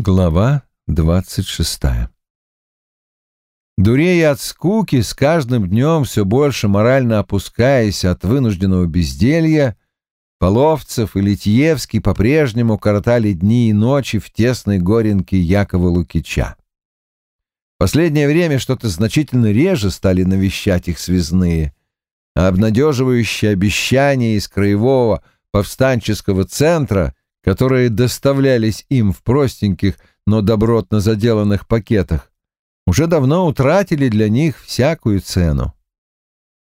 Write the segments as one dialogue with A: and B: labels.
A: Глава двадцать шестая Дурея от скуки, с каждым днем все больше морально опускаясь от вынужденного безделья, Половцев и Литьевский по-прежнему коротали дни и ночи в тесной горенке Якова Лукича. Последнее время что-то значительно реже стали навещать их связные, а обнадеживающие обещания из краевого повстанческого центра которые доставлялись им в простеньких, но добротно заделанных пакетах, уже давно утратили для них всякую цену.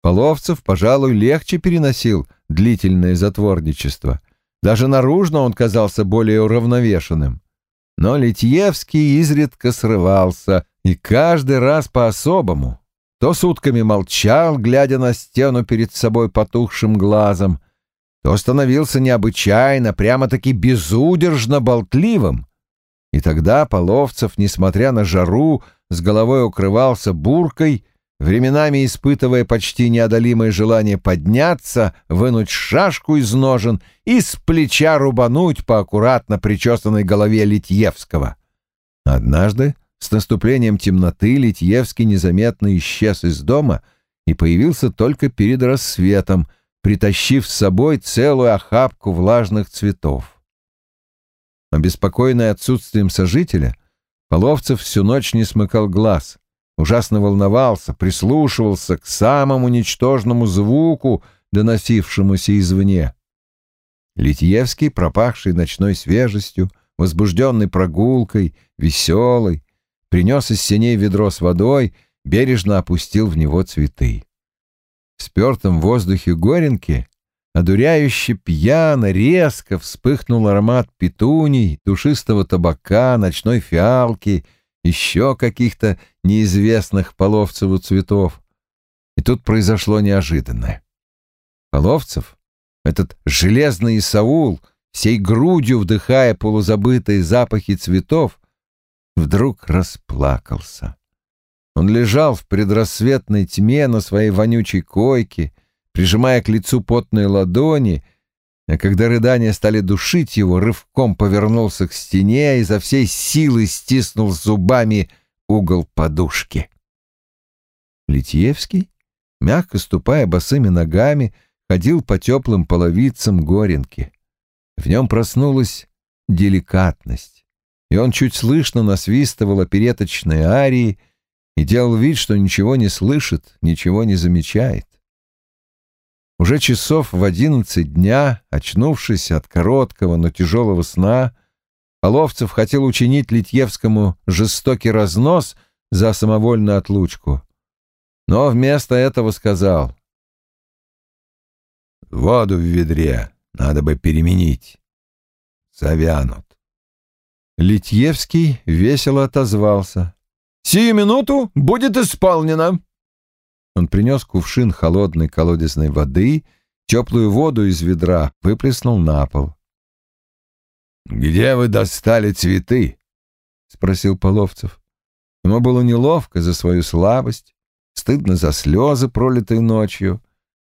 A: Половцев, пожалуй, легче переносил длительное затворничество. Даже наружно он казался более уравновешенным. Но Литьевский изредка срывался, и каждый раз по-особому. То сутками молчал, глядя на стену перед собой потухшим глазом, то становился необычайно, прямо-таки безудержно болтливым. И тогда Половцев, несмотря на жару, с головой укрывался буркой, временами испытывая почти неодолимое желание подняться, вынуть шашку из ножен и с плеча рубануть по аккуратно причесанной голове Литьевского. Однажды, с наступлением темноты, Литьевский незаметно исчез из дома и появился только перед рассветом — притащив с собой целую охапку влажных цветов. Обеспокоенный отсутствием сожителя, Половцев всю ночь не смыкал глаз, ужасно волновался, прислушивался к самому ничтожному звуку, доносившемуся извне. Литьевский, пропахший ночной свежестью, возбужденный прогулкой, веселый, принес из синей ведро с водой, бережно опустил в него цветы. В спертом воздухе Горенки одуряюще пьяно, резко вспыхнул аромат петуний, душистого табака, ночной фиалки, еще каких-то неизвестных Половцеву цветов. И тут произошло неожиданное. Половцев, этот железный Исаул, всей грудью вдыхая полузабытые запахи цветов, вдруг расплакался. Он лежал в предрассветной тьме на своей вонючей койке, прижимая к лицу потные ладони, а когда рыдания стали душить его, рывком повернулся к стене и изо всей силы стиснул зубами угол подушки. Литьевский, мягко ступая босыми ногами, ходил по теплым половицам горенки. В нем проснулась деликатность, и он чуть слышно насвистывал опереточные арии, и делал вид, что ничего не слышит, ничего не замечает. Уже часов в одиннадцать дня, очнувшись от короткого, но тяжелого сна, Половцев хотел учинить Литьевскому жестокий разнос за самовольную отлучку, но вместо этого сказал «Воду в ведре надо бы переменить. Завянут». Литьевский весело отозвался. Сию минуту будет исполнено. Он принес кувшин холодной колодезной воды, теплую воду из ведра выплеснул на пол. «Где вы достали цветы?» — спросил Половцев. Ему было неловко за свою слабость, стыдно за слезы, пролитые ночью,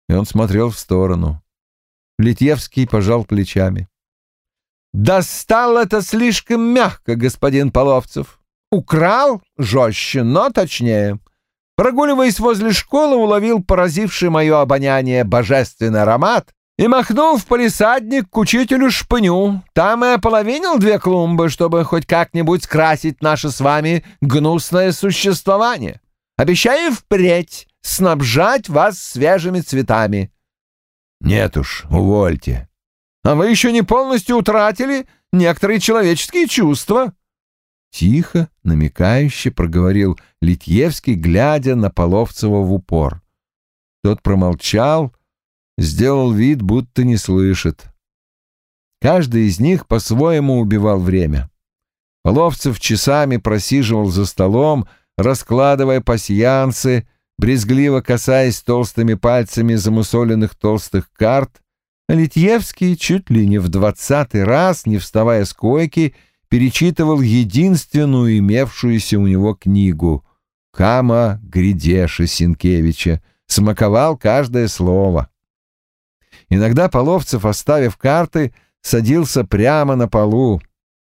A: и он смотрел в сторону. Литьевский пожал плечами. «Достал это слишком мягко, господин Половцев. Украл жестче, но точнее. Прогуливаясь возле школы, уловил поразивший мое обоняние божественный аромат и махнул в полисадник к учителю Шпыню. Там и ополовинил две клумбы, чтобы хоть как-нибудь скрасить наше с вами гнусное существование. Обещаю впредь снабжать вас свежими цветами. Нет уж, увольте. А вы еще не полностью утратили некоторые человеческие чувства. Тихо, намекающе проговорил Литьевский, глядя на Половцева в упор. Тот промолчал, сделал вид, будто не слышит. Каждый из них по-своему убивал время. Половцев часами просиживал за столом, раскладывая пасьянцы, брезгливо касаясь толстыми пальцами замусоленных толстых карт, Литьевский чуть ли не в двадцатый раз, не вставая с койки, перечитывал единственную имевшуюся у него книгу «Кама Гридеша Синкевича», смаковал каждое слово. Иногда Половцев, оставив карты, садился прямо на полу,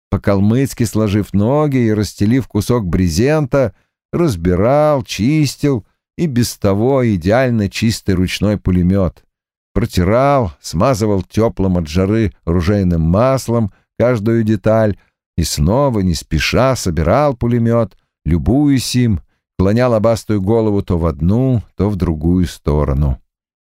A: по-калмыцки сложив ноги и расстелив кусок брезента, разбирал, чистил и без того идеально чистый ручной пулемет. Протирал, смазывал теплым от жары ружейным маслом каждую деталь и снова, не спеша, собирал пулемет, любуясь им, клонял обастую голову то в одну, то в другую сторону.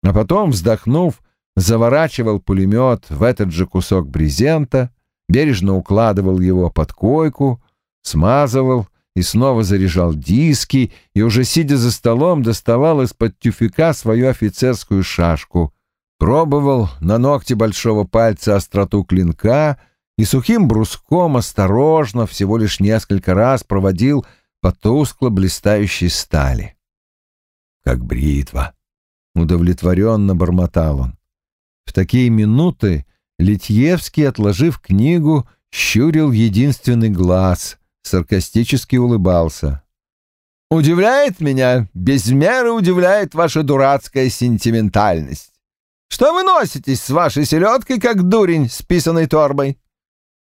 A: А потом, вздохнув, заворачивал пулемет в этот же кусок брезента, бережно укладывал его под койку, смазывал и снова заряжал диски и уже сидя за столом доставал из-под тюфяка свою офицерскую шашку, пробовал на ногте большого пальца остроту клинка и сухим бруском осторожно всего лишь несколько раз проводил по тускло блистающей стали. «Как бритва!» — удовлетворенно бормотал он. В такие минуты Литьевский, отложив книгу, щурил единственный глаз, саркастически улыбался. «Удивляет меня, без меры удивляет ваша дурацкая сентиментальность. Что вы носитесь с вашей селедкой, как дурень с писаной торбой?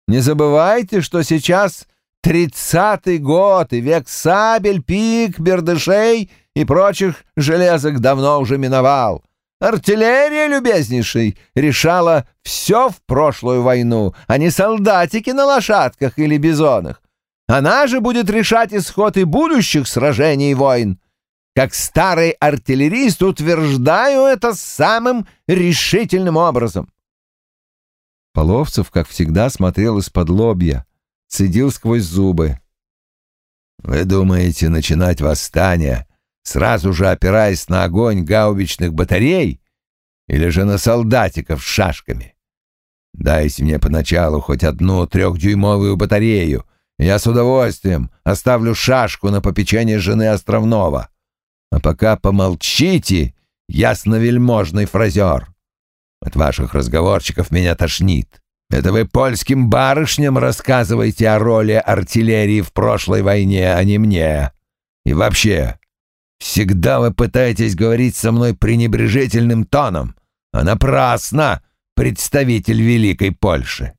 A: Не забывайте, что сейчас тридцатый год и век сабель, пик, бердышей и прочих железок давно уже миновал. Артиллерия, любезнейший, решала все в прошлую войну, а не солдатики на лошадках или бизонах. Она же будет решать исход и будущих сражений и войн. Как старый артиллерист утверждаю это самым решительным образом. Половцев, как всегда, смотрел из-под лобья, цедил сквозь зубы. «Вы думаете начинать восстание сразу же опираясь на огонь гаубичных батарей или же на солдатиков с шашками. Дайте мне поначалу хоть одну трехдюймовую батарею, я с удовольствием оставлю шашку на попечение жены Островного. А пока помолчите, ясновельможный фразер. От ваших разговорчиков меня тошнит. Это вы польским барышням рассказываете о роли артиллерии в прошлой войне, а не мне. И вообще, Всегда вы пытаетесь говорить со мной пренебрежительным тоном, а напрасно, представитель Великой Польши.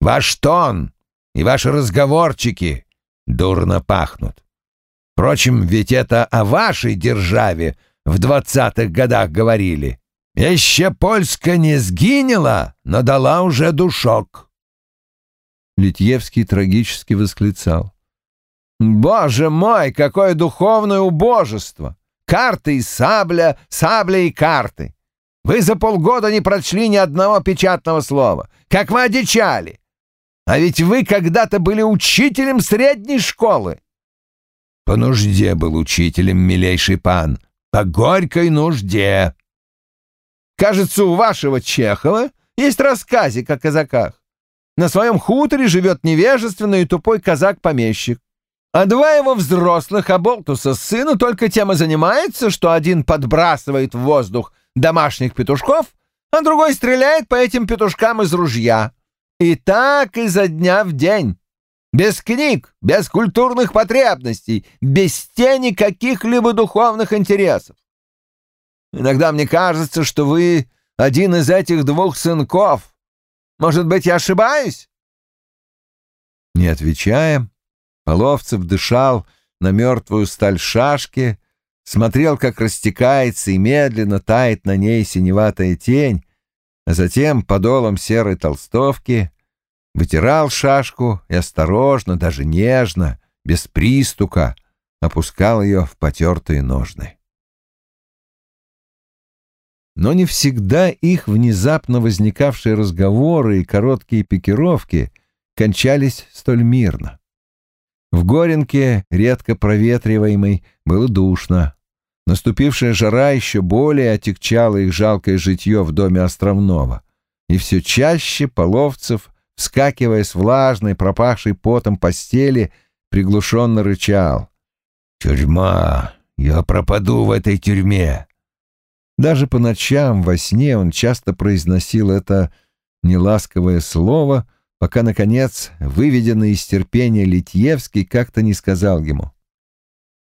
A: Ваш тон и ваши разговорчики дурно пахнут. Впрочем, ведь это о вашей державе в двадцатых годах говорили. Еще Польска не сгинела, но дала уже душок. Литьевский трагически восклицал. Боже мой, какое духовное убожество! Карты и сабля, сабля и карты. Вы за полгода не прочли ни одного печатного слова. Как вы одичали! А ведь вы когда-то были учителем средней школы. По нужде был учителем, милейший пан. По горькой нужде. Кажется, у вашего Чехова есть рассказик о казаках. На своем хуторе живет невежественный и тупой казак-помещик. А два его взрослых оболтуса сына только тем и занимается, что один подбрасывает в воздух домашних петушков, а другой стреляет по этим петушкам из ружья. И так изо дня в день. Без книг, без культурных потребностей, без тени каких-либо духовных интересов. Иногда мне кажется, что вы один из этих двух сынков. Может быть, я ошибаюсь?» Не отвечая, Половцев дышал на мертвую сталь шашки, смотрел, как растекается и медленно тает на ней синеватая тень, а затем подолом серой толстовки вытирал шашку и осторожно, даже нежно, без пристука, опускал ее в потертые ножны. Но не всегда их внезапно возникавшие разговоры и короткие пикировки кончались столь мирно. В Горенке, редко проветриваемой, было душно. Наступившая жара еще более отягчала их жалкое житье в доме Островного. И все чаще Половцев, вскакивая с влажной, пропахшей потом постели, приглушенно рычал. «Тюрьма! Я пропаду в этой тюрьме!» Даже по ночам во сне он часто произносил это неласковое слово — пока, наконец, выведенный из терпения Литьевский как-то не сказал ему.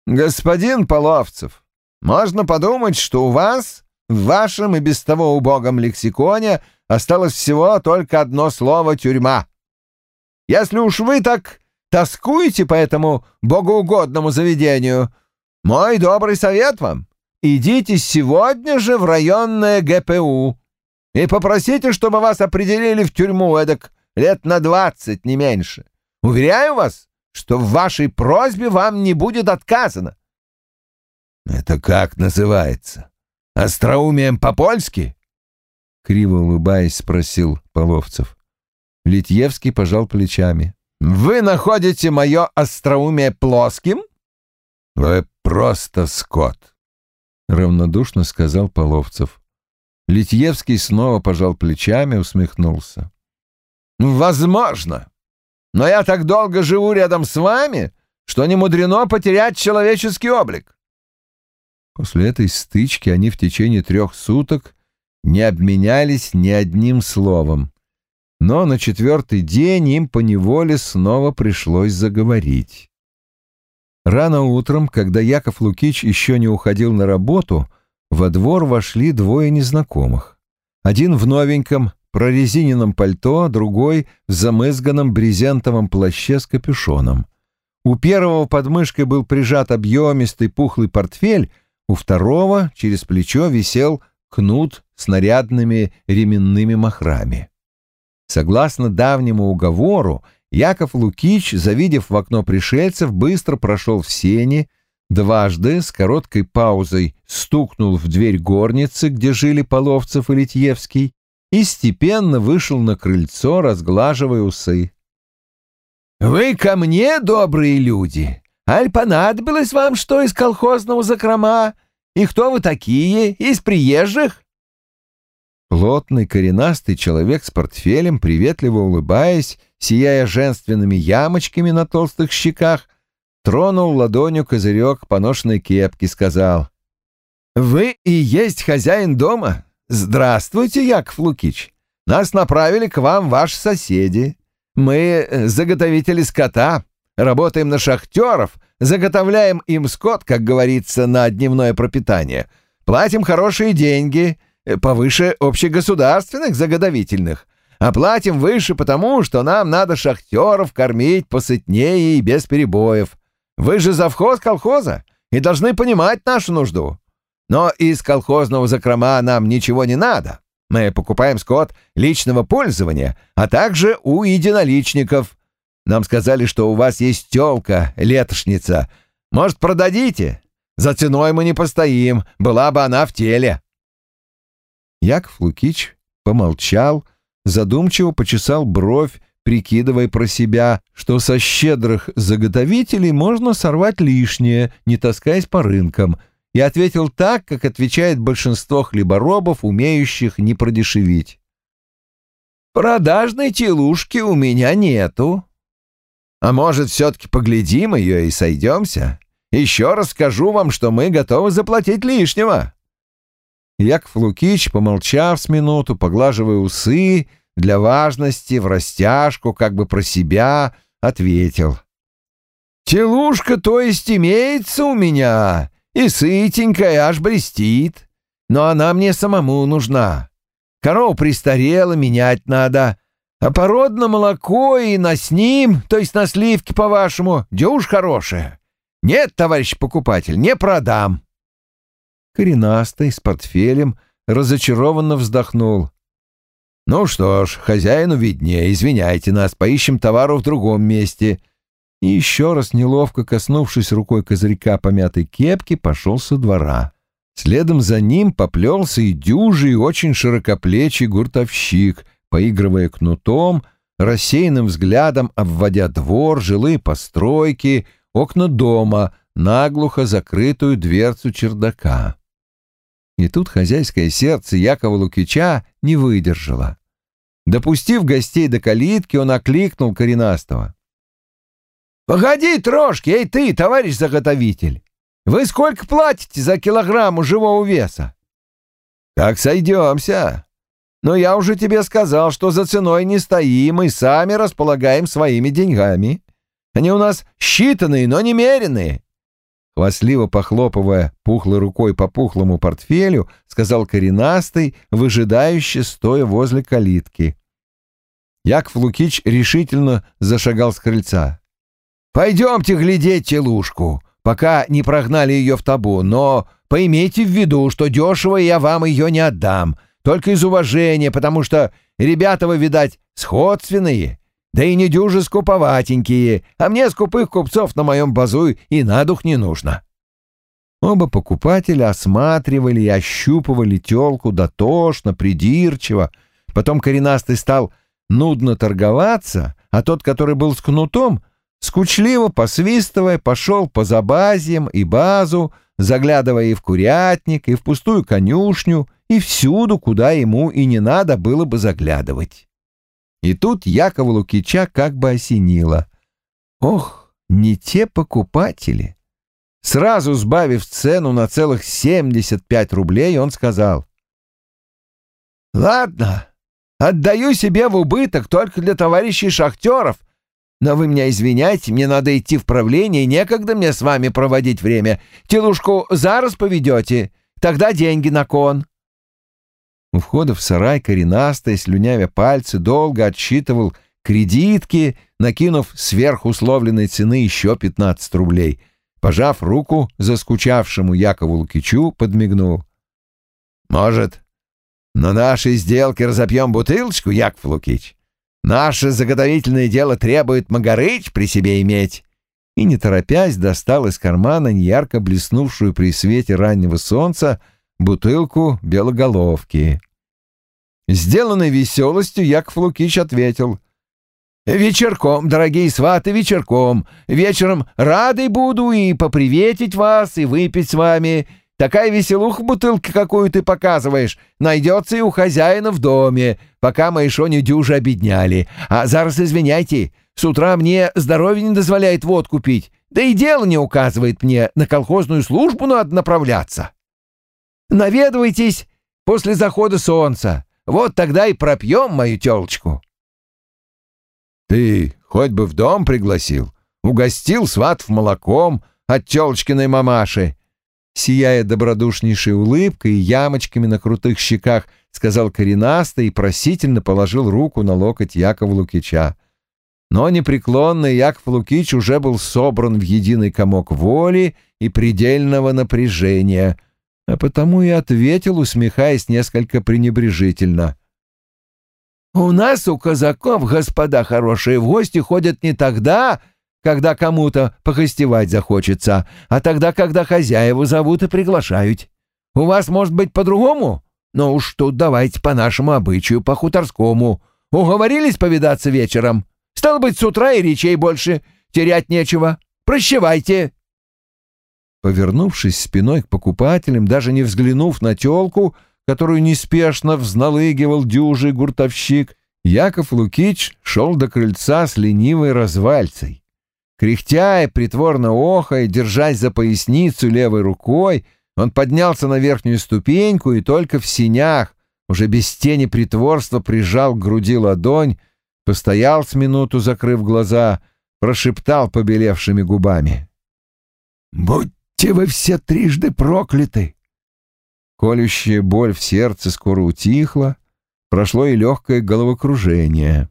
A: «Господин Половцев, можно подумать, что у вас, в вашем и без того убогом лексиконе, осталось всего только одно слово «тюрьма». Если уж вы так тоскуете по этому богоугодному заведению, мой добрый совет вам — идите сегодня же в районное ГПУ и попросите, чтобы вас определили в тюрьму эдак лет на двадцать, не меньше. Уверяю вас, что в вашей просьбе вам не будет отказано. «Это как называется? Остроумием по-польски?» Криво улыбаясь, спросил Половцев. Литьевский пожал плечами. «Вы находите мое остроумие плоским?» «Вы просто скот», — равнодушно сказал Половцев. Литьевский снова пожал плечами, усмехнулся. «Возможно. Но я так долго живу рядом с вами, что не мудрено потерять человеческий облик. После этой стычки они в течение трех суток не обменялись ни одним словом. Но на четвертый день им поневоле снова пришлось заговорить. Рано утром, когда Яков Лукич еще не уходил на работу, во двор вошли двое незнакомых. Один в новеньком прорезиненном пальто, другой в замызганном брезентовом плаще с капюшоном. У первого под мышкой был прижат объемистый пухлый портфель, у второго через плечо висел кнут с нарядными ременными махрами. Согласно давнему уговору, Яков Лукич, завидев в окно пришельцев, быстро прошел в сени, дважды с короткой паузой стукнул в дверь горницы, где жили Половцев и Литьевский, и степенно вышел на крыльцо, разглаживая усы. «Вы ко мне, добрые люди? Аль понадобилось вам что из колхозного закрома? И кто вы такие? Из приезжих?» Плотный, коренастый человек с портфелем, приветливо улыбаясь, сияя женственными ямочками на толстых щеках, тронул ладонью козырек поношенной кепки, сказал, «Вы и есть хозяин дома? Здравствуйте, Яков Лукич. Нас направили к вам ваши соседи. Мы заготовители скота, Работаем на шахтеров, заготовляем им скот, как говорится, на дневное пропитание. Платим хорошие деньги, э, повыше общегосударственных заготовительных. А платим выше потому, что нам надо шахтеров кормить посытнее и без перебоев. Вы же завхоз колхоза и должны понимать нашу нужду. Но из колхозного закрома нам ничего не надо. Мы покупаем скот личного пользования, а также у единоличников. Нам сказали, что у вас есть тёлка, летошница. Может, продадите? За ценой мы не постоим, была бы она в теле». Яков Лукич помолчал, задумчиво почесал бровь, прикидывая про себя, что со щедрых заготовителей можно сорвать лишнее, не таскаясь по рынкам, и ответил так, как отвечает большинство хлеборобов, умеющих не продешевить. «Продажной телушки у меня нету. А может, все-таки поглядим ее и сойдемся? Еще раз скажу вам, что мы готовы заплатить лишнего». Яков Лукич, помолчав с минуту, поглаживая усы, для важности, в растяжку, как бы про себя, ответил. «Телушка, то есть, имеется у меня, и сытенькая аж блестит, но она мне самому нужна. Корову пристарела, менять надо, а породное молоко и на с ним, то есть на сливки, по-вашему, дюж хорошее. Нет, товарищ покупатель, не продам. Коренастый, с портфелем, разочарованно вздохнул. Ну что ж, хозяину виднее, извиняйте нас, поищем товару в другом месте. И еще раз, неловко коснувшись рукой козырька помятой кепки, пошел со двора. Следом за ним поплелся и дюжий, очень широкоплечий гуртовщик — поигрывая кнутом, рассеянным взглядом обводя двор, жилые постройки, окна дома, наглухо закрытую дверцу чердака. И тут хозяйское сердце Якова Лукича не выдержало. Допустив гостей до калитки, он окликнул коренастого. «Погоди, трошки, эй ты, товарищ заготовитель! Вы сколько платите за килограмм живого веса?» «Как сойдемся!» Но я уже тебе сказал, что за ценой не стоим и сами располагаем своими деньгами. Они у нас считанные, но немеренные. Хвастливо похлопывая пухлой рукой по пухлому портфелю, сказал коренастый, выжидающий, стоя возле калитки. Яков Лукич решительно зашагал с крыльца. «Пойдемте глядеть телушку, пока не прогнали ее в табу, но поймите в виду, что дешево я вам ее не отдам, только из уважения, потому что ребята вы, видать, сходственные, да и не дюжи скуповатенькие, а мне скупых купцов на моем базу и на дух не нужно». Оба покупателя осматривали и ощупывали телку дотошно, придирчиво. Потом коренастый стал нудно торговаться, а тот, который был с кнутом, скучливо посвистывая, пошел по забазьям и базу, заглядывая и в курятник, и в пустую конюшню, и всюду, куда ему и не надо было бы заглядывать. И тут Якова Лукича как бы осенило. Ох, не те покупатели! Сразу сбавив цену на целых 75 рублей, он сказал. «Ладно, отдаю себе в убыток только для товарищей шахтеров, но вы меня извиняйте, мне надо идти в правление, некогда мне с вами проводить время. Телушку зараз поведете, тогда деньги на кон». У входа в сарай коренастый, слюнявя пальцы, долго отсчитывал кредитки, накинув сверх условленной цены еще 15 рублей — Пожав руку заскучавшему Якову Лукичу, подмигнул. «Может, на нашей сделке разопьем бутылочку, Яков Лукич? Наше заготовительное дело требует Магарыч при себе иметь». И, не торопясь, достал из кармана неярко блеснувшую при свете раннего солнца бутылку белоголовки. Сделанной веселостью Яков Лукич ответил — «Вечерком, дорогие сваты, вечерком. Вечером радой буду и поприветить вас, и выпить с вами. Такая веселуха в бутылке, какую ты показываешь, найдется и у хозяина в доме, пока мы еще не дюже обедняли. А зараз извиняйте, с утра мне здоровье не дозволяет водку пить, да и дело не указывает мне, на колхозную службу надо направляться. Наведывайтесь после захода солнца, вот тогда и пропьем мою телочку». Ты хоть бы в дом пригласил, угостил сватов молоком от телочкиной мамаши. Сияя добродушнейшей улыбкой и ямочками на крутых щеках, сказал коренастый и просительно положил руку на локоть Якова Лукича. Но непреклонный Яков Лукич уже был собран в единый комок воли и предельного напряжения, а потому и ответил, усмехаясь несколько пренебрежительно. У нас, у казаков, господа хорошие, в гости ходят не тогда, когда кому-то похостевать захочется, а тогда, когда хозяева зовут и приглашают. У вас, может быть, по-другому? Но уж тут давайте по нашему обычаю, по-хуторскому. Уговорились повидаться вечером? Стало быть, с утра и речей больше. Терять нечего. Прощевайте. Повернувшись спиной к покупателям, даже не взглянув на телку, которую неспешно взналыгивал дюжий гуртовщик, Яков Лукич шел до крыльца с ленивой развальцей. Кряхтя и притворно охая, держась за поясницу левой рукой, он поднялся на верхнюю ступеньку и только в синях, уже без тени притворства, прижал к груди ладонь, постоял с минуту, закрыв глаза, прошептал побелевшими губами. «Будьте вы все трижды прокляты! Колющая боль в сердце скоро утихла, прошло и легкое головокружение.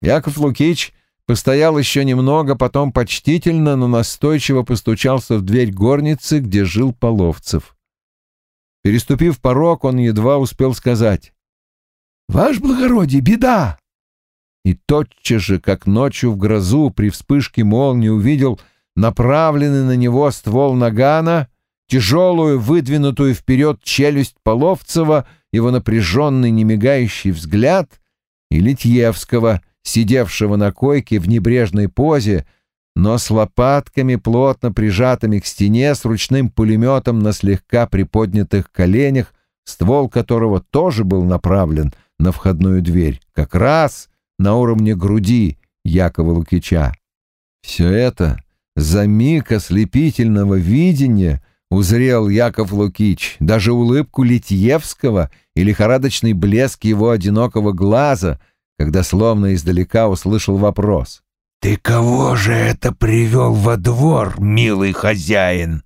A: Яков Лукич постоял еще немного, потом почтительно, но настойчиво постучался в дверь горницы, где жил Половцев. Переступив порог, он едва успел сказать «Ваше благородие, беда!» И тотчас же, как ночью в грозу при вспышке молнии увидел направленный на него ствол нагана — тяжелую, выдвинутую вперед челюсть Половцева, его напряженный, немигающий взгляд, и Литьевского, сидевшего на койке в небрежной позе, но с лопатками, плотно прижатыми к стене, с ручным пулеметом на слегка приподнятых коленях, ствол которого тоже был направлен на входную дверь, как раз на уровне груди Якова Лукича. Все это за миг ослепительного видения — узрел Яков Лукич, даже улыбку Литьевского и лихорадочный блеск его одинокого глаза, когда словно издалека услышал вопрос. «Ты кого же это привел во двор, милый хозяин?»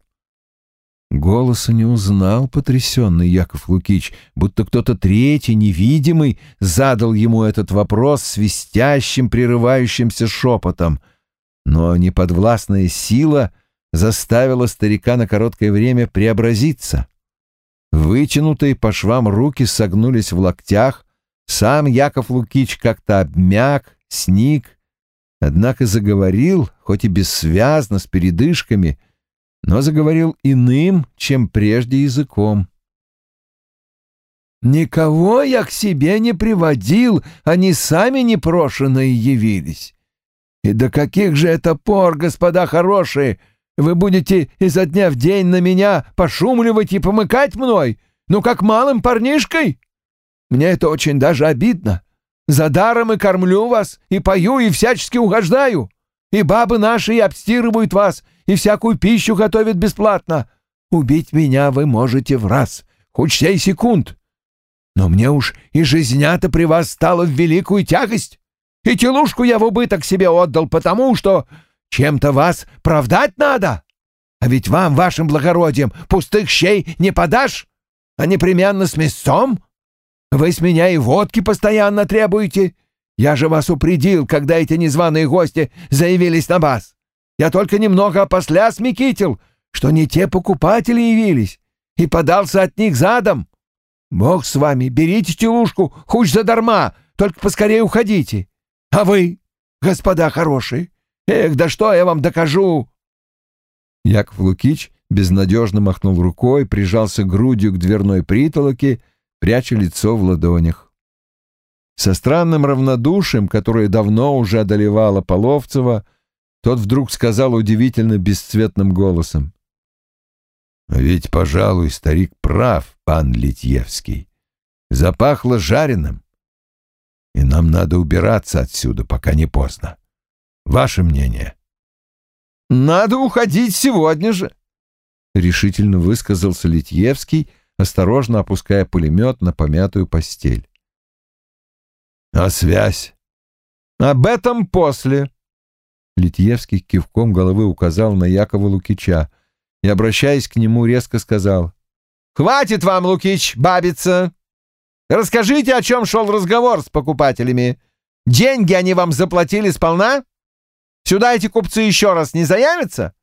A: Голоса не узнал потрясенный Яков Лукич, будто кто-то третий, невидимый, задал ему этот вопрос свистящим, прерывающимся шепотом. Но неподвластная сила заставила старика на короткое время преобразиться. Вытянутые по швам руки согнулись в локтях, сам Яков Лукич как-то обмяк, сник, однако заговорил, хоть и бессвязно, с передышками — но заговорил иным, чем прежде языком. «Никого я к себе не приводил, они сами непрошенные явились. И до каких же это пор, господа хорошие, вы будете изо дня в день на меня пошумливать и помыкать мной, ну как малым парнишкой? Мне это очень даже обидно. За даром и кормлю вас, и пою, и всячески угождаю. И бабы наши и обстирывают вас, и всякую пищу готовят бесплатно. Убить меня вы можете в раз, хоть сей секунд. Но мне уж и жизня-то при вас стала в великую тягость. И телушку я в убыток себе отдал, потому что чем-то вас правдать надо. А ведь вам, вашим благородием, пустых щей не подашь, а непременно с мясцом. Вы с меня и водки постоянно требуете. Я же вас упредил, когда эти незваные гости заявились на вас. Я только немного опосля смекитил, что не те покупатели явились, и подался от них задом. Бог с вами, берите телушку, хоть задарма, только поскорее уходите. А вы, господа хорошие, эх, да что я вам докажу!» Яков Лукич безнадежно махнул рукой, прижался грудью к дверной притолоке, пряча лицо в ладонях. Со странным равнодушием, которое давно уже одолевало Половцева, тот вдруг сказал удивительно бесцветным голосом. «Ведь, пожалуй, старик прав, пан Литьевский. Запахло жареным. И нам надо убираться отсюда, пока не поздно. Ваше мнение?» «Надо уходить сегодня же», — решительно высказался Литьевский, осторожно опуская пулемет на помятую постель. «А связь?» «Об этом после», Литьевский кивком головы указал на Якова Лукича и, обращаясь к нему, резко сказал. «Хватит вам, Лукич, бабиться! Расскажите, о чем шел разговор с покупателями. Деньги они вам заплатили сполна? Сюда эти купцы еще раз не заявятся?»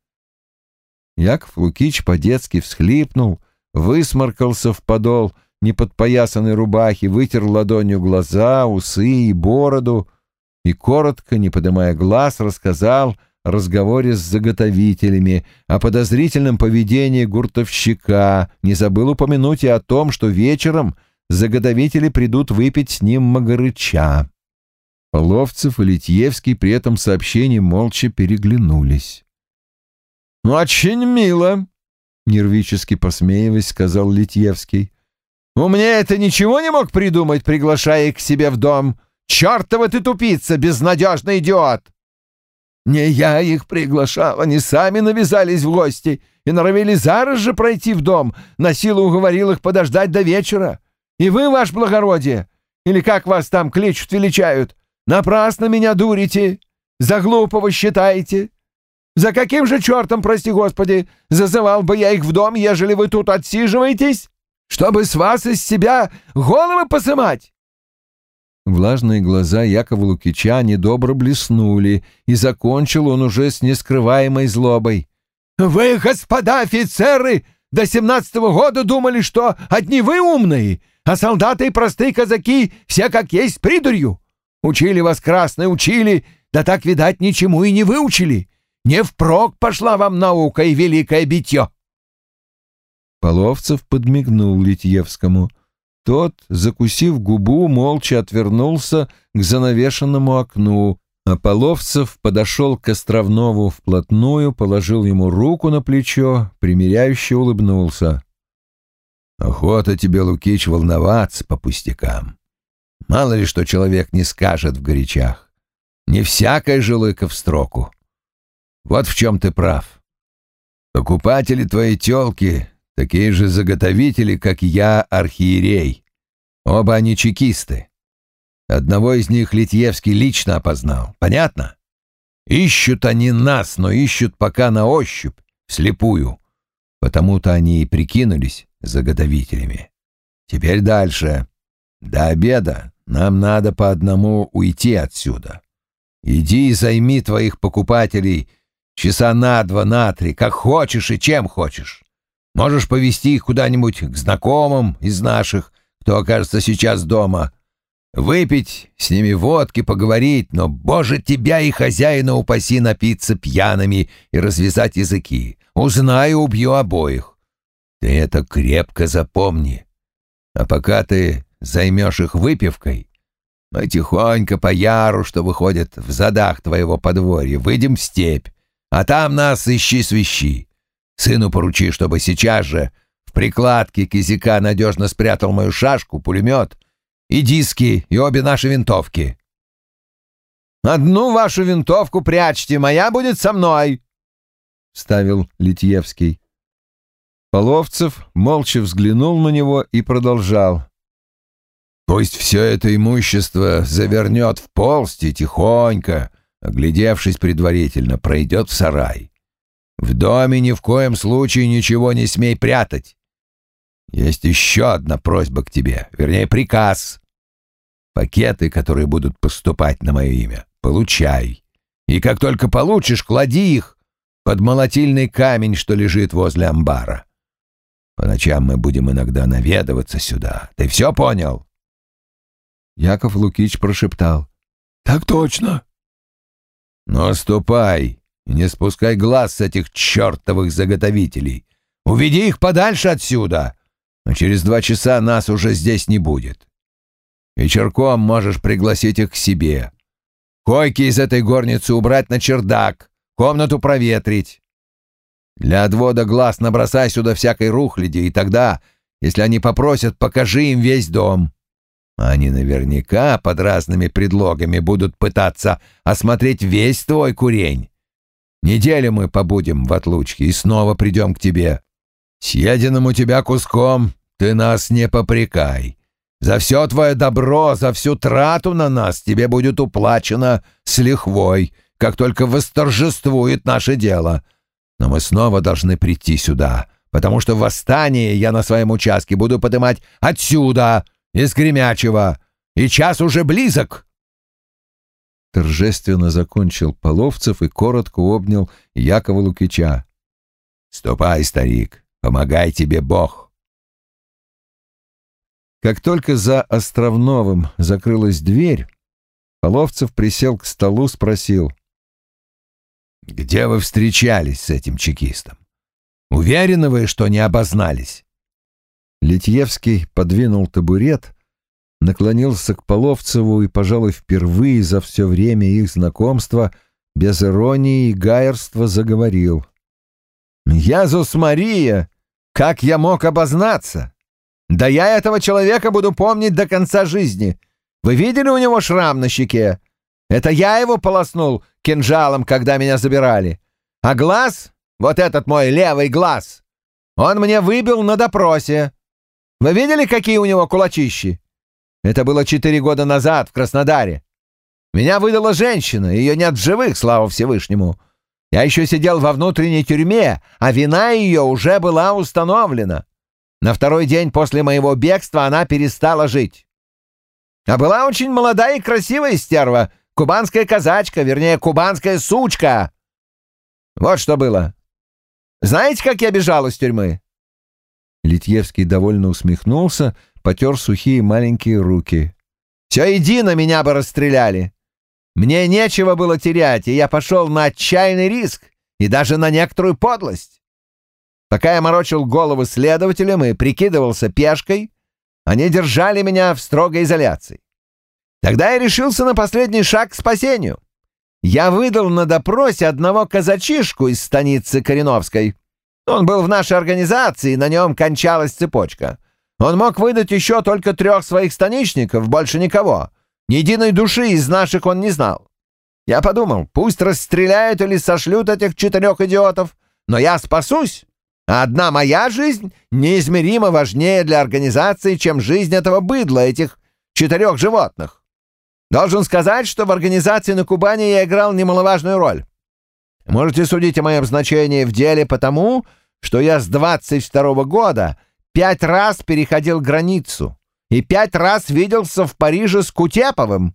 A: Яков Лукич по-детски всхлипнул, высморкался в подол неподпоясанной рубахи, вытер ладонью глаза, усы и бороду — и, коротко, не поднимая глаз, рассказал о разговоре с заготовителями, о подозрительном поведении гуртовщика, не забыл упомянуть и о том, что вечером заготовители придут выпить с ним Магарыча. Половцев и Литьевский при этом сообщении молча переглянулись. «Ну, очень мило», — нервически посмеиваясь, сказал Литьевский. «У меня это ничего не мог придумать, приглашая их к себе в дом. Чёртова ты тупица, безнадежный идиот!» «Не я их приглашал, они сами навязались в гости и норовили зараз же пройти в дом, на уговорил их подождать до вечера. И вы, ваше благородие, или как вас там кличут, величают, напрасно меня дурите, за глупого считаете. За каким же чертом, прости господи, зазывал бы я их в дом, ежели вы тут отсиживаетесь, чтобы с вас из себя головы посымать?» Влажные глаза Якова Лукича недобро блеснули, и закончил он уже с нескрываемой злобой. «Вы, господа офицеры, до семнадцатого года думали, что одни вы умные, а солдаты и простые казаки все как есть придурью. Учили вас красные, учили, да так, видать, ничему и не выучили. Не впрок пошла вам наука и великое битье». Половцев подмигнул Литьевскому — тот, закусив губу, молча отвернулся к занавешенному окну, а Половцев подошел к Островнову вплотную, положил ему руку на плечо, примиряюще улыбнулся. «Охота тебе, Лукич, волноваться по пустякам. Мало ли что человек не скажет в горячах. Не всякая же лыка в строку. Вот в чем ты прав. Покупатели твоей тёлки Такие же заготовители, как я, архиерей. Оба они чекисты. Одного из них Литьевский лично опознал. Понятно? Ищут они нас, но ищут пока на ощупь, слепую. Потому-то они и прикинулись заготовителями. Теперь дальше. До обеда нам надо по одному уйти отсюда. Иди и займи твоих покупателей часа на два, на три, как хочешь и чем хочешь. Можешь повести их куда-нибудь к знакомым из наших, кто окажется сейчас дома. Выпить с ними водки, поговорить, но, боже, тебя и хозяина упаси напиться пьяными и развязать языки. Узнаю, убью обоих. Ты это крепко запомни. А пока ты займешь их выпивкой, мы тихонько по яру, что выходит в задах твоего подворья, выйдем в степь, а там нас ищи свищи. Сыну поручи, чтобы сейчас же в прикладке кизика надежно спрятал мою шашку, пулемет и диски, и обе наши винтовки. «Одну вашу винтовку прячьте, моя будет со мной», — ставил Литьевский. Половцев молча взглянул на него и продолжал. «Пусть все это имущество завернет в полсть тихонько, оглядевшись предварительно, пройдет в сарай. В доме ни в коем случае ничего не смей прятать. Есть еще одна просьба к тебе, вернее, приказ. Пакеты, которые будут поступать на мое имя, получай. И как только получишь, клади их под молотильный камень, что лежит возле амбара. По ночам мы будем иногда наведываться сюда. Ты все понял?» Яков Лукич прошептал. «Так точно». «Ну, ступай и не спускай глаз с этих чертовых заготовителей. Уведи их подальше отсюда, а через два часа нас уже здесь не будет. Вечерком можешь пригласить их к себе. Койки из этой горницы убрать на чердак, комнату проветрить. Для отвода глаз набросай сюда всякой рухляди, и тогда, если они попросят, покажи им весь дом. Они наверняка под разными предлогами будут пытаться осмотреть весь твой курень. Неделю мы побудем в отлучке и снова придем к тебе. Съеденным у тебя куском ты нас не попрекай. За все твое добро, за всю трату на нас тебе будет уплачено с лихвой, как только восторжествует наше дело. Но мы снова должны прийти сюда, потому что восстание я на своем участке буду поднимать отсюда, из Гремячего, и час уже близок торжественно закончил Половцев и коротко обнял Якова Лукича. «Ступай, старик, помогай тебе Бог!» Как только за Островновым закрылась дверь, Половцев присел к столу, спросил. «Где вы встречались с этим чекистом? Уверены вы, что не обознались?» Литьевский подвинул табурет, наклонился к Половцеву и, пожалуй, впервые за все время их знакомства без иронии и гаерства заговорил. «Язус Мария! Как я мог обознаться? Да я этого человека буду помнить до конца жизни. Вы видели у него шрам на щеке? Это я его полоснул кинжалом, когда меня забирали. А глаз, вот этот мой левый глаз, он мне выбил на допросе. Вы видели, какие у него кулачищи? Это было четыре года назад в Краснодаре. Меня выдала женщина, ее нет в живых, слава Всевышнему. Я еще сидел во внутренней тюрьме, а вина ее уже была установлена. На второй день после моего бегства она перестала жить. А была очень молодая и красивая стерва, кубанская казачка, вернее, кубанская сучка. Вот что было. Знаете, как я бежал из тюрьмы?» Литьевский довольно усмехнулся, потер сухие маленькие руки. «Все едино меня бы расстреляли. Мне нечего было терять, и я пошел на отчаянный риск и даже на некоторую подлость. Пока я морочил голову следователям и прикидывался пешкой, они держали меня в строгой изоляции. Тогда я решился на последний шаг к спасению. Я выдал на допросе одного казачишку из станицы Кореновской. Он был в нашей организации, и на нем кончалась цепочка — он мог выдать еще только трех своих станичников, больше никого. Ни единой души из наших он не знал. Я подумал, пусть расстреляют или сошлют этих четырех идиотов, но я спасусь. А одна моя жизнь неизмеримо важнее для организации, чем жизнь этого быдла, этих четырех животных. Должен сказать, что в организации на Кубани я играл немаловажную роль. Можете судить о моем значении в деле потому,
B: что я с двадцать второго года пять раз переходил границу и пять раз виделся в Париже с Кутеповым.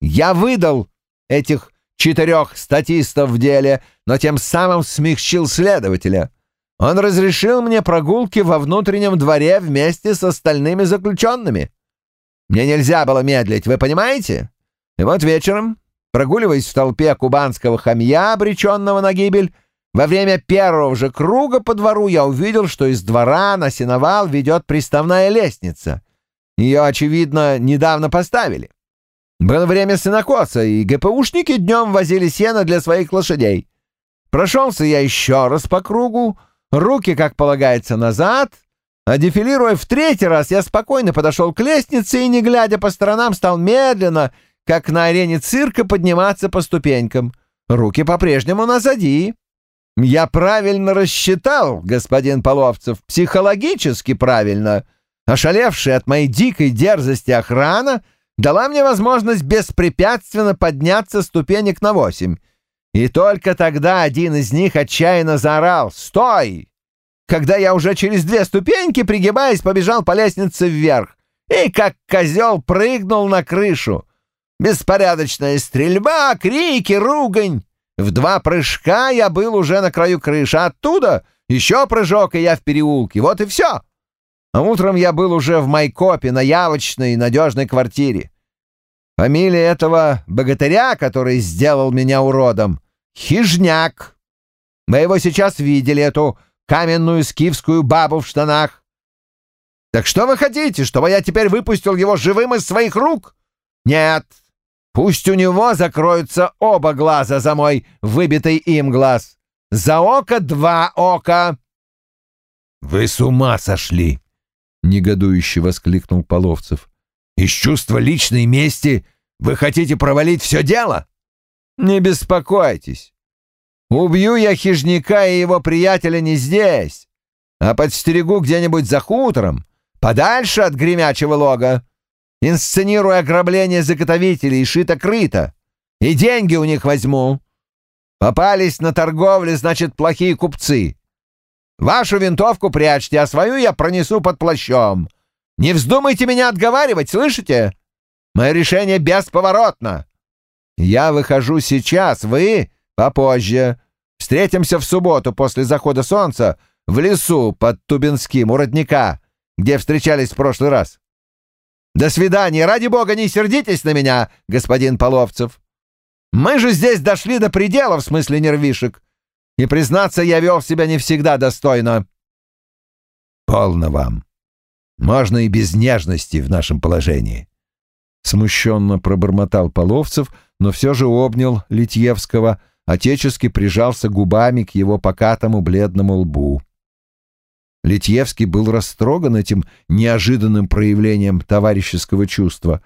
B: Я выдал этих четырех статистов в деле, но тем самым смягчил следователя. Он разрешил мне прогулки во внутреннем дворе вместе с остальными заключенными. Мне нельзя было медлить, вы понимаете? И вот вечером, прогуливаясь в толпе кубанского хамья, обреченного на гибель, во время первого же круга по двору я увидел, что из двора на сеновал ведет приставная лестница. Ее, очевидно, недавно поставили. Было время сенокоса, и ГПУшники днем возили сено для своих лошадей. Прошелся я еще раз по кругу, руки, как полагается, назад, а дефилируя в третий раз, я спокойно подошел к лестнице и, не глядя по сторонам, стал медленно, как на арене цирка, подниматься по ступенькам. Руки по-прежнему назади. Я правильно рассчитал, господин Половцев, психологически правильно. Ошалевшая от моей дикой дерзости охрана дала мне возможность беспрепятственно подняться ступенек на восемь. И только тогда один из них отчаянно заорал «Стой!» когда я уже через две ступеньки, пригибаясь, побежал по лестнице вверх и, как козел, прыгнул на крышу. Беспорядочная стрельба, крики, ругань. В два прыжка я был уже на краю крыши, оттуда еще прыжок, и я в переулке. Вот и все. А утром я был уже в Майкопе на явочной надежной квартире. Фамилия этого богатыря, который сделал меня уродом, Хижняк. Мы его сейчас видели, эту каменную скифскую бабу в штанах. Так что вы хотите, чтобы я теперь выпустил его живым из своих рук? Нет, пусть у него закроются оба глаза за мой выбитый им глаз. За око два ока.
A: Вы с ума сошли, негодующе воскликнул Половцев. Из чувства личной мести вы хотите провалить все дело?
B: Не беспокойтесь. Убью я хижника и его приятеля не здесь, а подстерегу где-нибудь за хутором, подальше от гремячего лога, инсценируя ограбление заготовителей шито-крыто, и деньги у них возьму. Попались на торговле, значит, плохие купцы. Вашу винтовку прячьте, а свою я пронесу под плащом. Не вздумайте меня отговаривать, слышите? Мое решение бесповоротно. Я выхожу сейчас, вы попозже. Встретимся в субботу после захода солнца в лесу под Тубинским у родника, где встречались в прошлый раз. До свидания. Ради бога, не сердитесь на меня, господин Половцев. Мы же здесь дошли до предела в смысле нервишек. И, признаться, я вел себя не всегда достойно.
A: Полно вам. Можно и без нежности в нашем положении. Смущенно пробормотал Половцев, но все же обнял Литьевского, отечески прижался губами к его покатому бледному лбу. Литьевский был растроган этим неожиданным проявлением товарищеского чувства,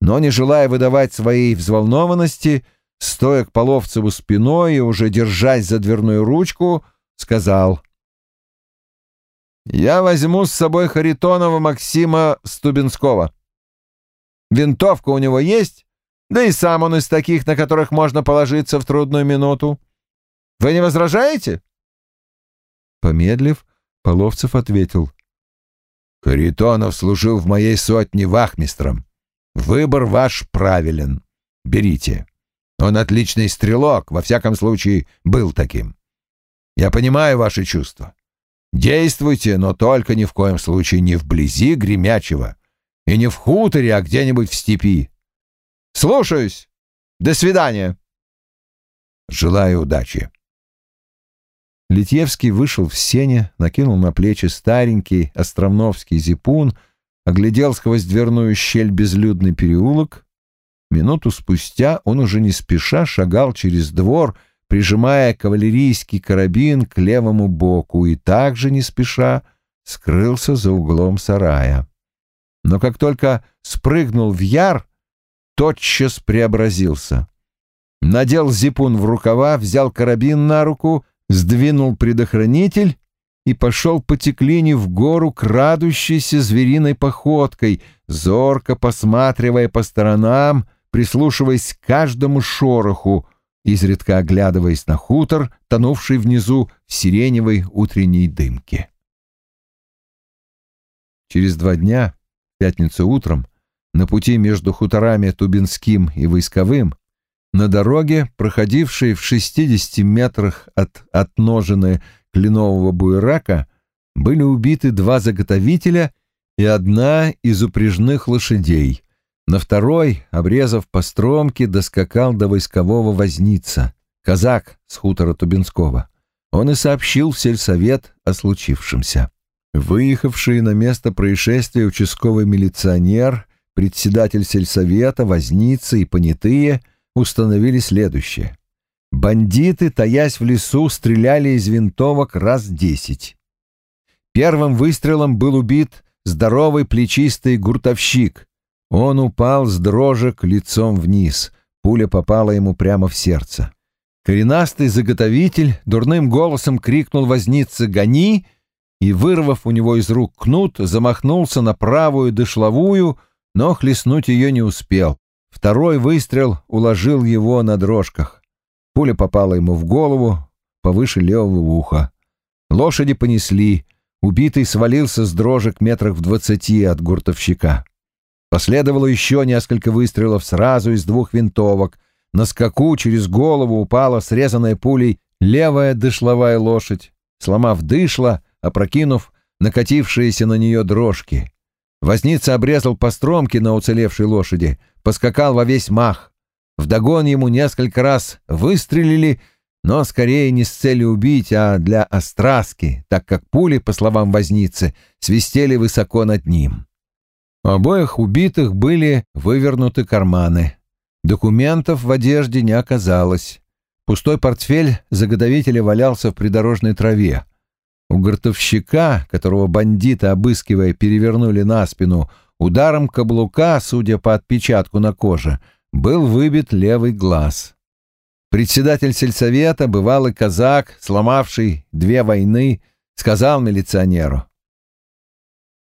A: но, не желая выдавать своей взволнованности, стоя к Половцеву спиной и уже держась за дверную ручку, сказал «Я возьму с собой Харитонова Максима Стубинского. Винтовка у него есть, да и сам он из таких, на которых можно положиться в трудную минуту. Вы не возражаете?» Помедлив, Половцев ответил. «Харитонов служил в моей сотне вахмистром. Выбор ваш правилен. Берите. Он отличный стрелок, во всяком случае, был таким. Я понимаю ваши чувства. Действуйте, но только ни в коем случае не вблизи Гремячего и не в хуторе, а где-нибудь в степи. Слушаюсь. До свидания. Желаю удачи. Литьевский вышел в сене, накинул на плечи старенький островновский зипун, оглядел сквозь дверную щель безлюдный переулок. Минуту спустя он уже не спеша шагал через двор, прижимая кавалерийский карабин к левому боку и также не спеша скрылся за углом сарая но как только спрыгнул в яр, тотчас преобразился. Надел зипун в рукава, взял карабин на руку, сдвинул предохранитель и пошел по теклине в гору крадущейся звериной походкой, зорко посматривая по сторонам, прислушиваясь к каждому шороху изредка оглядываясь на хутор, тонувший внизу в сиреневой утренней дымке. Через два дня, в пятницу утром, на пути между хуторами Тубинским и Войсковым, на дороге, проходившей в 60 метрах от отножины кленового буерака, были убиты два заготовителя и одна из упряжных лошадей. На второй, обрезав по стромке, доскакал до войскового возница, казак с хутора Тубинского. Он и сообщил в сельсовет о случившемся. Выехавший на место происшествия участковый милиционер, председатель сельсовета, возница и понятые установили следующее. Бандиты, таясь в лесу, стреляли из винтовок раз десять. Первым выстрелом был убит здоровый плечистый гуртовщик. Он упал с дрожек лицом вниз. Пуля попала ему прямо в сердце. Коренастый заготовитель дурным голосом крикнул вознице «Гони!» и, вырвав у него из рук кнут, замахнулся на правую дышловую, но хлестнуть ее не успел. Второй выстрел уложил его на дрожках. Пуля попала ему в голову, повыше левого уха. Лошади понесли. Убитый свалился с дрожек метрах в двадцати от гуртовщика. Последовало еще несколько выстрелов сразу из двух винтовок. На скаку через голову упала срезанная пулей левая дышловая лошадь. Сломав дышло, опрокинув накатившиеся на нее дрожки. Возница обрезал по стромке на уцелевшей лошади, поскакал во весь мах. Вдогон ему несколько раз выстрелили, но скорее не с целью убить, а для остраски, так как пули, по словам возницы, свистели высоко над ним. Обоих убитых были вывернуты карманы. Документов в одежде не оказалось. Пустой портфель заготовителя валялся в придорожной траве. У гортовщика, которого бандиты, обыскивая, перевернули на спину, ударом каблука, судя по отпечатку на коже, был выбит левый глаз. Председатель сельсовета, бывалый казак, сломавший две войны, сказал милиционеру.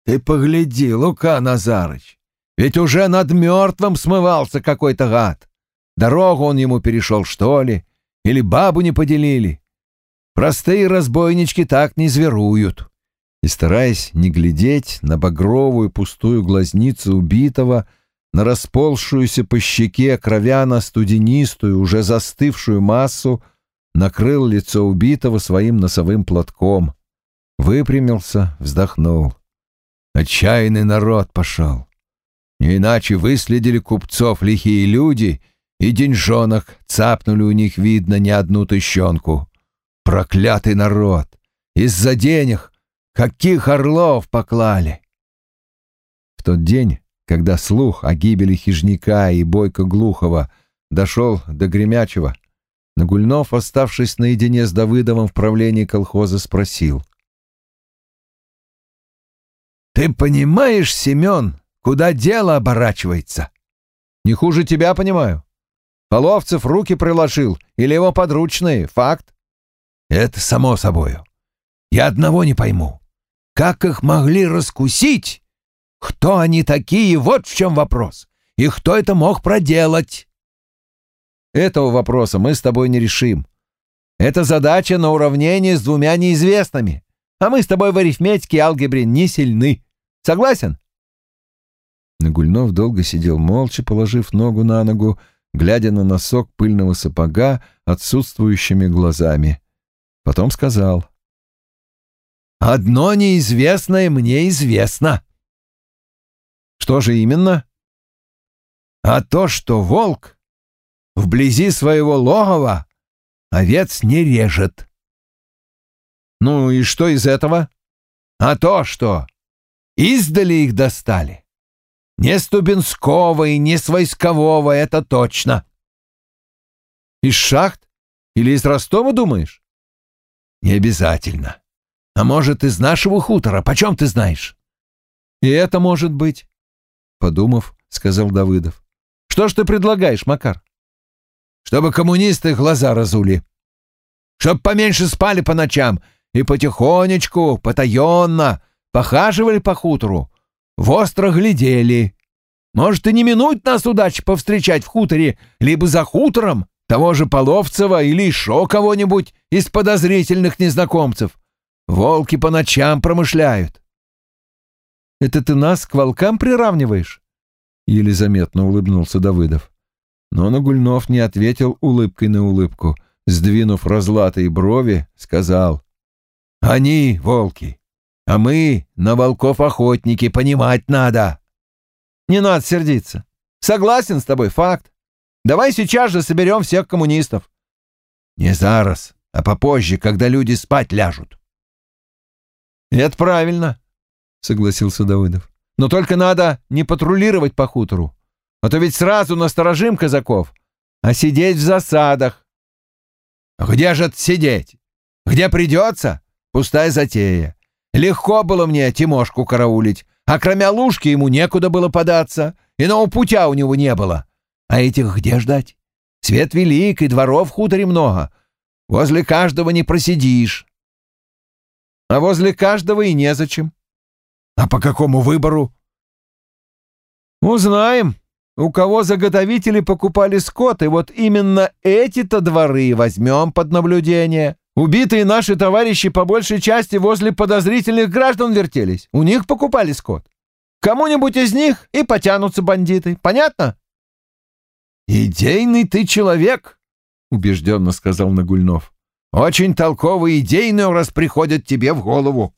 A: «Ты погляди, Лука Назарыч, ведь уже над мертвым смывался какой-то гад. Дорогу он ему перешел, что ли? Или бабу не поделили? Простые разбойнички так не зверуют. И, стараясь не глядеть на багровую пустую глазницу убитого, на расползшуюся по щеке кровяно-студенистую, уже застывшую массу, накрыл лицо убитого своим носовым платком. Выпрямился, вздохнул. Отчаянный народ пошел. Не иначе выследили купцов лихие люди, и деньжонок цапнули у них, видно, не одну тыщенку. Проклятый народ! Из-за денег каких орлов поклали! В тот день, когда слух о гибели хижника и Бойко Глухова дошел до Гремячего, Нагульнов, оставшись наедине с Давыдовым в правлении колхоза, спросил. «Ты понимаешь, Семен, куда дело оборачивается?» «Не хуже тебя понимаю. Половцев руки приложил или его подручные, факт. Это само собою. Я одного не пойму. Как их могли раскусить? Кто они такие, вот в чем вопрос. И кто это мог проделать? Этого вопроса мы с тобой не решим. Это задача на уравнение с двумя неизвестными. А мы с тобой в арифметике и алгебре не сильны. Согласен? Нагульнов долго сидел молча, положив ногу на ногу, глядя на носок пыльного сапога отсутствующими глазами. Потом сказал.
B: «Одно неизвестное мне известно».
A: «Что же именно?»
B: «А то, что волк вблизи своего логова овец не режет».
A: «Ну и что из этого?»
B: «А то, что издали их достали. Не с Тубинского и не с Войскового, это точно».
A: «Из шахт? Или из Ростова, думаешь?»
B: Не обязательно. А может, из нашего хутора, почем ты знаешь?
A: И это может быть, подумав, сказал Давыдов. Что ж ты предлагаешь, Макар?
B: Чтобы коммунисты глаза разули. Чтоб поменьше спали по ночам и потихонечку, потаенно похаживали по хутору, востро глядели. Может, и не минуть нас удачи повстречать в хуторе, либо за хутором, того же Половцева или еще кого-нибудь из подозрительных незнакомцев. Волки по ночам промышляют.
A: Это ты нас к волкам приравниваешь? Еле заметно улыбнулся Давыдов. Но Нагульнов не ответил улыбкой на улыбку. Сдвинув разлатые брови, сказал. «Они — волки, а мы на волков-охотники, понимать надо».
B: «Не надо сердиться. Согласен с тобой, факт. Давай сейчас же соберем всех коммунистов».
A: «Не зараз, а попозже, когда люди спать ляжут».
B: «Это правильно», — согласился Давыдов. «Но только надо не патрулировать по хутору, а то ведь сразу насторожим казаков, а сидеть в засадах».
A: «Где же сидеть? Где придется? Пустая затея. Легко было мне Тимошку караулить, а кроме лужки ему некуда было податься, иного путя у него не было. А этих где ждать? Свет велик, и дворов в хуторе много. Возле каждого не просидишь.
B: А возле каждого и незачем.
A: А по какому выбору?
B: Узнаем, у кого заготовители покупали скот, и вот именно эти-то дворы возьмем под наблюдение. Убитые наши товарищи по большей части возле подозрительных граждан вертелись. У них покупали скот. Кому-нибудь из них и потянутся бандиты. Понятно?
A: «Идейный ты человек», — убежденно сказал Нагульнов. «Очень толковые идейные раз приходят тебе в голову.